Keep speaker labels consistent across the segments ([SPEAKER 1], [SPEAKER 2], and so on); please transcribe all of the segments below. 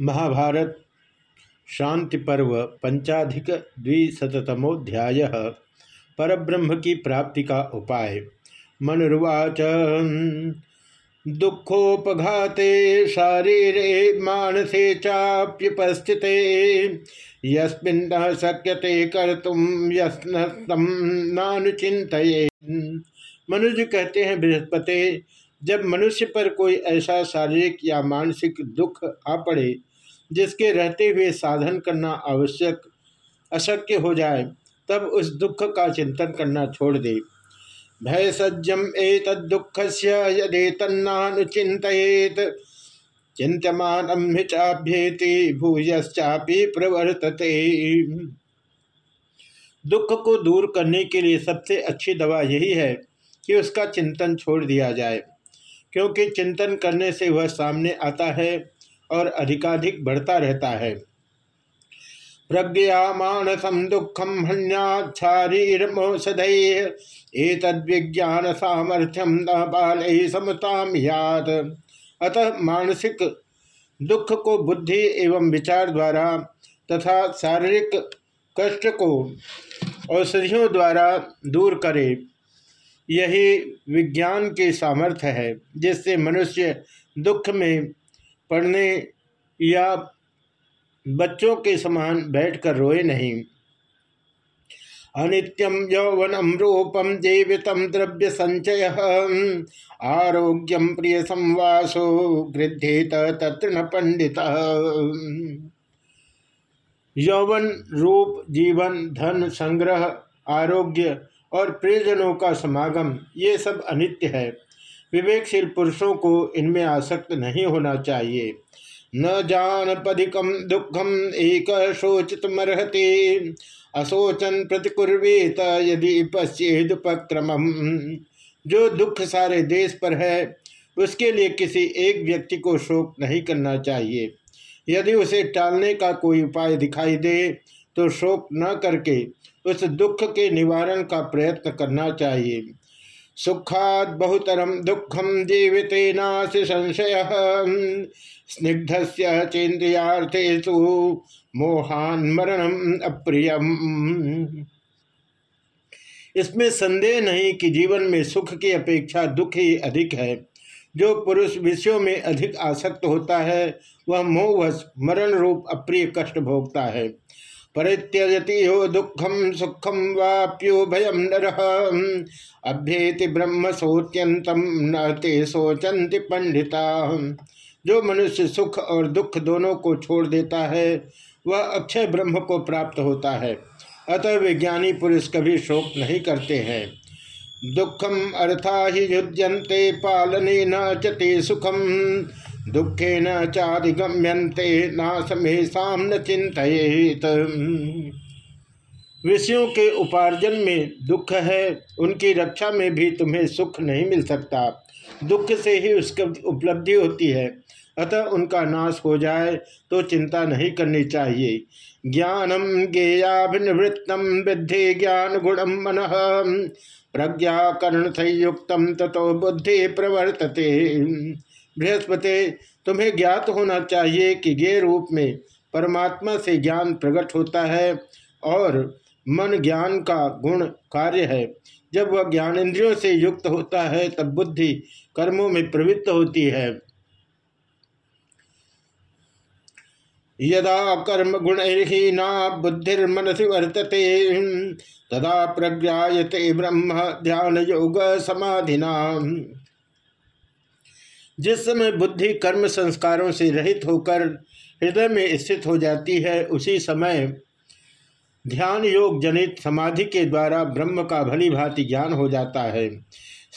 [SPEAKER 1] महाभारत, शांति पर्व, पंचाधिक द्विशतमोध्याय परब्रह्म की प्राप्ति का उपाय। मनुर्वाच, दुखोपघाते शारीरे मानसे चाप्युपस्थिते, यस्मिन् शक्यते कर्तुम नानुचिंतये मनुज कहते हैं, बृहस्पति जब मनुष्य पर कोई ऐसा शारीरिक या मानसिक दुख आ पड़े, जिसके रहते हुए साधन करना आवश्यक, अशक्य हो जाए, तब उस दुख का चिंतन करना छोड़ दे। भय सज्जम एक दुख से यदि तन्नाचित चिंतमान भूयश्चापी प्रवर्तते। दुख को दूर करने के लिए सबसे अच्छी दवा यही है कि उसका चिंतन छोड़ दिया जाए। क्योंकि चिंतन करने से वह सामने आता है और अधिकाधिक बढ़ता रहता है। प्रज्ञा मानसम दुखम विज्ञान सामर्थ्यम न बाल समताम याद अतः मानसिक दुख को बुद्धि एवं विचार द्वारा तथा शारीरिक कष्ट को औषधियों द्वारा दूर करे। यही विज्ञान के सामर्थ्य है, जिससे मनुष्य दुख में पढ़ने या बच्चों के समान बैठकर रोए नहीं। अनित्यम यौवनम रूपम जीवित द्रव्य संचय आरोग्यम प्रिय संवासो गृद्धेत तत्र न पंडित यौवन, रूप, जीवन, धन, संग्रह, आरोग्य और प्रियजनों का समागम, ये सब अनित्य है। विवेकशील पुरुषों को इनमें आसक्त नहीं होना चाहिए। न जान पदिकम दुखम एक शोचित मरहते अशोचन प्रतिकुर्वेत यदि पश्चेदुपक्रम जो दुख सारे देश पर है, उसके लिए किसी एक व्यक्ति को शोक नहीं करना चाहिए। यदि उसे टालने का कोई उपाय दिखाई दे तो शोक न करके उस दुख के निवारण का प्रयत्न करना चाहिए। सुखाद बहुतरम दुखम जीवितेनाश संशय। स्निग्ध से चेन्द्रियार्थेशु मोहान मरणम अप्रियम। इसमें संदेह नहीं कि जीवन में सुख की अपेक्षा दुख ही अधिक है। जो पुरुष विषयों में अधिक आसक्त होता है, वह मोहवश मरण रूप अप्रिय कष्ट भोगता है। परित्यजति हो दुखम सुखम वाप्यो भयम नर। अभ्येति ब्रह्म सोत्यंतम न ते सोचंति पंडिता। जो मनुष्य सुख और दुख दोनों को छोड़ देता है, वह अक्षय ब्रह्म को प्राप्त होता है। अतः विज्ञानी पुरुष कभी शोक नहीं करते हैं। दुखम अर्था ही युज्यंते पालने न चते सुखम दुखे न चाधिगम्यंते नाशमेशा न चिंतित विषयों के उपार्जन में दुख है, उनकी रक्षा में भी तुम्हें सुख नहीं मिल सकता। दुख से ही उसकी उपलब्धि होती है। अतः उनका नाश हो जाए तो चिंता नहीं करनी चाहिए। ज्ञानम गेयाभिवृत्तम विद्धि ज्ञान गुणम मन। प्रज्ञा कर्ण संयुक्तम तथो बुद्धि प्रवर्तते। बृहस्पति, तुम्हें ज्ञात होना चाहिए कि गे रूप में परमात्मा से ज्ञान प्रकट होता है और मन ज्ञान का गुण कार्य है। जब वह ज्ञान इंद्रियों से युक्त होता है, तब बुद्धि कर्मों में प्रवृत्त होती है। यदा कर्म गुणहीना बुद्धिर्मनसि वर्तते, तदा प्रज्ञाते ब्रह्म ध्यान योग समाधिना जिस समय बुद्धि कर्म संस्कारों से रहित होकर हृदय में स्थित हो जाती है, उसी समय ध्यान योग जनित समाधि के द्वारा ब्रह्म का भली भांति ज्ञान हो जाता है।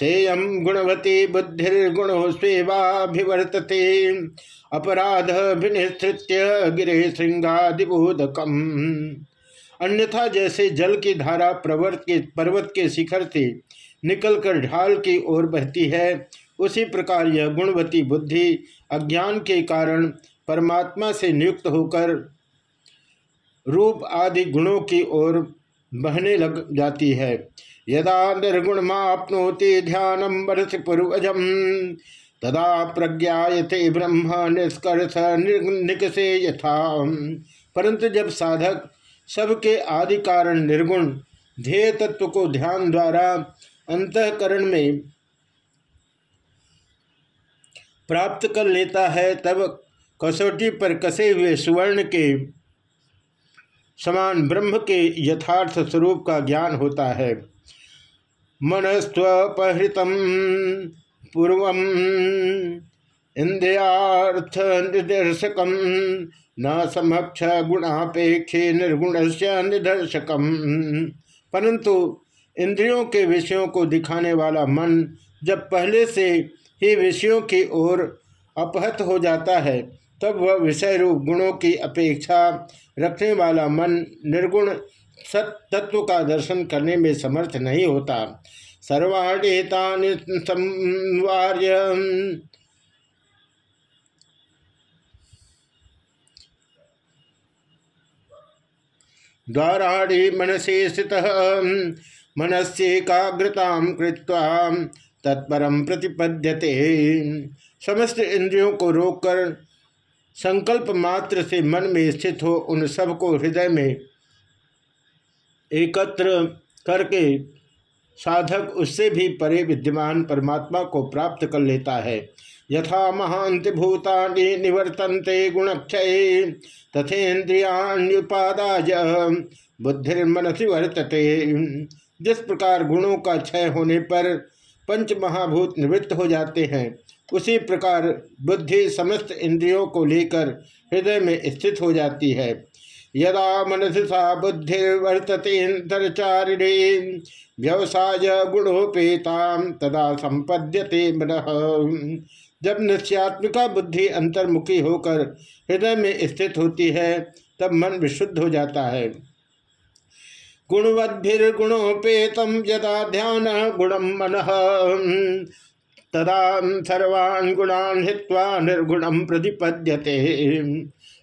[SPEAKER 1] सेयम गुणवती बुद्धिर्गुणो स्वेवाभिवर्तते अपराध विनिस्तृत्य गिरे श्रृंगादिबोधकम। अन्यथा जैसे जल की धारा प्रवर्त के, पर्वत के शिखर से निकलकर ढाल की ओर बहती है उसी प्रकार यह गुणवती बुद्धि अज्ञान के कारण परमात्मा से नियुक्त होकर रूप आदि गुणों की ओर बहने लग जाती है। यदा निर्गुण मापनोति ध्यानम वर्ष पूर्वजम तदा प्रज्ञाते ब्रह्म निष्कर्ष निकसे यथा परंतु जब साधक सबके आदि कारण निर्गुण, ध्येय तत्व को ध्यान द्वारा अंतकरण में प्राप्त कर लेता है, तब कसौटी पर कसे हुए सुवर्ण के समान ब्रह्म के यथार्थ स्वरूप का ज्ञान होता है। मनस्वपहृत पूर्व इंद्रियार्थ निदर्शक न समक्ष गुणापेक्षे निर्गुण से निदर्शक परंतु इंद्रियों के विषयों को दिखाने वाला मन जब पहले से ही विषयों की ओर अपहत हो जाता है, तब वह विषय रूप गुणों की अपेक्षा रखने वाला मन निर्गुण सत तत्व का दर्शन करने में समर्थ नहीं होता। सर्वाणेता संवार्य द्वाराणी मनसे स्थित। मनस्येकाग्रता कृत्वा तत्परम प्रतिपद्यते। समस्त इंद्रियों को रोककर संकल्प मात्र से मन में स्थित हो उन सबको हृदय में एकत्र करके साधक उससे भी परे विद्यमान परमात्मा को प्राप्त कर लेता है। यथा महांति भूतानि निवर्तन्ते गुणक्षय तथेन्द्रियाण्युपादाय बुद्धिर्मनसी वर्तते। जिस प्रकार गुणों का क्षय होने पर पंच महाभूत निवृत्त हो जाते हैं। उसी प्रकार बुद्धि समस्त इंद्रियों को लेकर हृदय में स्थित हो जाती है। यदा मनसा बुद्धि वर्तते व्यवसाय गुणोपेता तदा संपद्यते मन। जब निश्चयात्मिका बुद्धि अंतर्मुखी होकर हृदय में स्थित होती है, तब मन विशुद्ध हो जाता है। गुणवद्भिर्गुणोपेतम यदा ध्यान गुणम मन। तदा सर्वान् गुणान हित्वा निर्गुणम प्रतिपद्यते।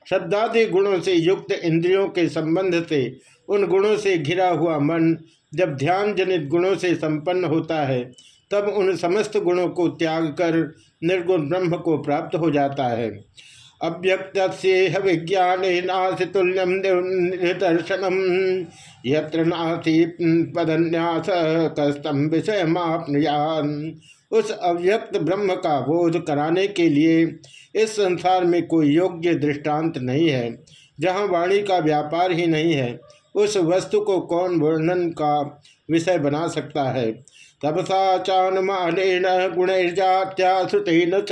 [SPEAKER 1] शब्दादि गुणों से युक्त इंद्रियों के संबंध से, उन गुणों से घिरा हुआ मन जब ध्यान जनित गुणों से संपन्न होता है, तब उन समस्त गुणों को त्याग कर निर्गुण ब्रह्म को प्राप्त हो जाता है। अव्यक्त विज्ञान नासी तुल्यम निदर्शनम यत्र नासी पदन्यास कस्तम विषय उस अव्यक्त ब्रह्म का बोध कराने के लिए इस संसार में कोई योग्य दृष्टांत नहीं है, जहाँ वाणी का व्यापार ही नहीं है। उस वस्तु को कौन वर्णन का विषय बना सकता है? तपसा चानुमानेन गुणैर्जात्या श्रुतेन च।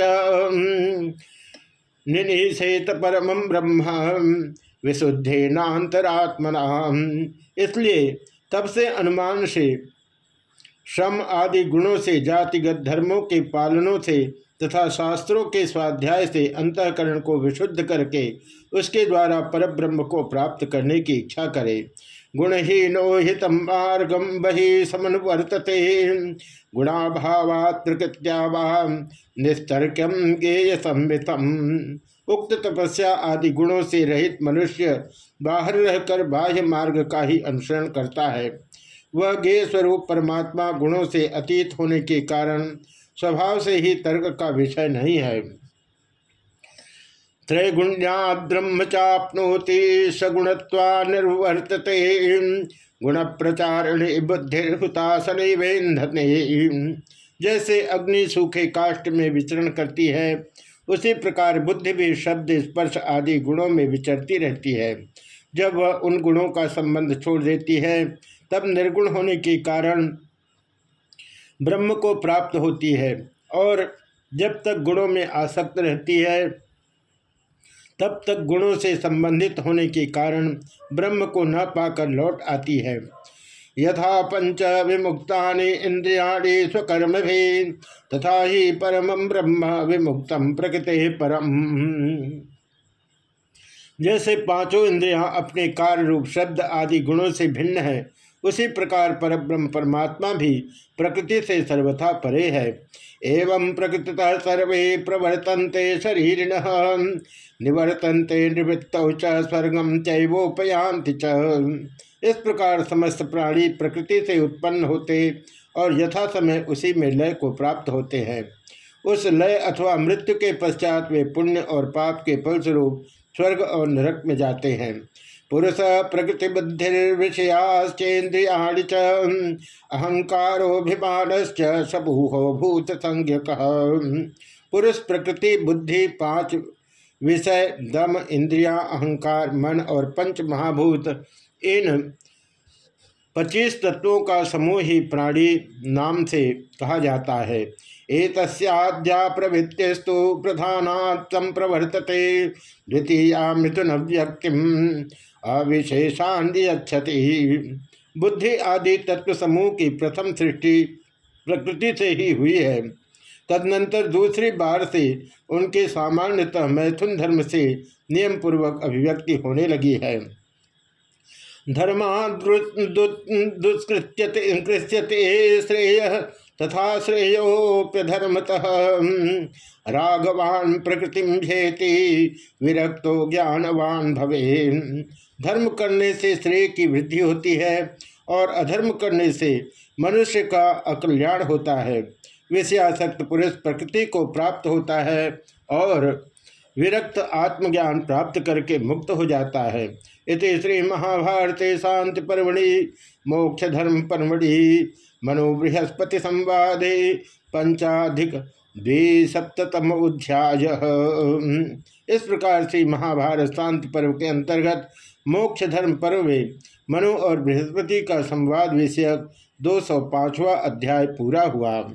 [SPEAKER 1] निनिषेत परम ब्रह्म विशुद्धेनातरात्मना इसलिए तब से अनुमान से, श्रम आदि गुणों से, जातिगत धर्मों के पालनों से, तथा शास्त्रों के स्वाध्याय से अंतकरण को विशुद्ध करके, उसके द्वारा परब्रह्म को प्राप्त करने की इच्छा करे। गुणहीनो हितम मार्गम बही समनुवर्तते। गुणाभावात प्रकृत्या निस्तर्क्यम गेय संवितम उक्त तपस्या आदि गुणों से रहित मनुष्य बाहर रहकर बाह्य मार्ग का ही अनुसरण करता है। वह गेय स्वरूप परमात्मा गुणों से अतीत होने के कारण स्वभाव से ही तर्क का विषय नहीं है। त्रैगुण्याद्रह्म चापनोति सगुणत्वा निर्वर्तते। गुण प्रचारणे बुद्धिर्हुतासने जैसे अग्नि सूखे काष्ट में विचरण करती है, उसी प्रकार बुद्धि भी शब्द, स्पर्श आदि गुणों में विचरती रहती है। जब वह उन गुणों का संबंध छोड़ देती है, तब निर्गुण होने के कारण ब्रह्म को प्राप्त होती है और जब तक गुणों में आसक्त रहती है तब तक गुणों से संबंधित होने के कारण ब्रह्म को न पाकर लौट आती है। यथा पंच विमुक्ता इंद्रियाणी स्वकर्म भी तथा ही परम ब्रह्म विमुक्तम प्रकृति परम। जैसे पाँचों इंद्रियाँ अपने कार्य रूप, शब्द आदि गुणों से भिन्न है उसी प्रकार परब्रह्म परमात्मा भी प्रकृति से सर्वथा परे है। एवं प्रकृति सर्वे प्रवर्तन्ते शरीर निवर्तन्ते निवृत्त च स्वर्गम चैवोपयांति च। इस प्रकार समस्त प्राणी प्रकृति से उत्पन्न होते और यथा समय उसी में लय को प्राप्त होते हैं। उस लय अथवा मृत्यु के पश्चात वे पुण्य और पाप के फलस्वरूप स्वर्ग और नरक में जाते हैं। पुरुष प्रकृति बुद्धिर्विषयाश्चेन्द्रिया च अहंकारोभिमान सबूहो भूत संज्ञ पुरुष प्रकृति, बुद्धि, पाँच विषय, दम, इंद्रिया, अहंकार, मन और पंच महाभूत, इन पच्चीस तत्वों का समूह ही प्राणी नाम से कहा जाता है। एतस्याद्या प्रवृत्तिस्तु प्रधान संप्रवर्तते द्वितीया मिथुन व्यक्ति अविशेषान्यक्षति बुद्धि आदि तत्व समूह की प्रथम सृष्टि प्रकृति से ही हुई है। तदनंतर दूसरी बार से उनके सामान्यतः मैथुन धर्म से नियम पूर्वक अभिव्यक्ति होने लगी है। धर्मा दुष्कृत्यते श्रेय तथा श्रेयोप्यधर्मतः रागवान प्रकृति भेति विरक्तो ज्ञानवान भवे धर्म करने से श्रेय की वृद्धि होती है और अधर्म करने से मनुष्य का अकल्याण होता है। विषयासक्त पुरुष प्रकृति को प्राप्त होता है और विरक्त आत्मज्ञान प्राप्त करके मुक्त हो जाता है। इस श्री महाभारते शांति पर्वणि, मोक्ष धर्म पर्वणि मनो बृहस्पति संवादे, पंचाधिक द्विसप्तम अध्याय। इस प्रकार से महाभारत शांति पर्व के अंतर्गत मोक्ष धर्म पर्व। में मनु और बृहस्पति का संवाद विषयक दो सौ अध्याय पूरा हुआ।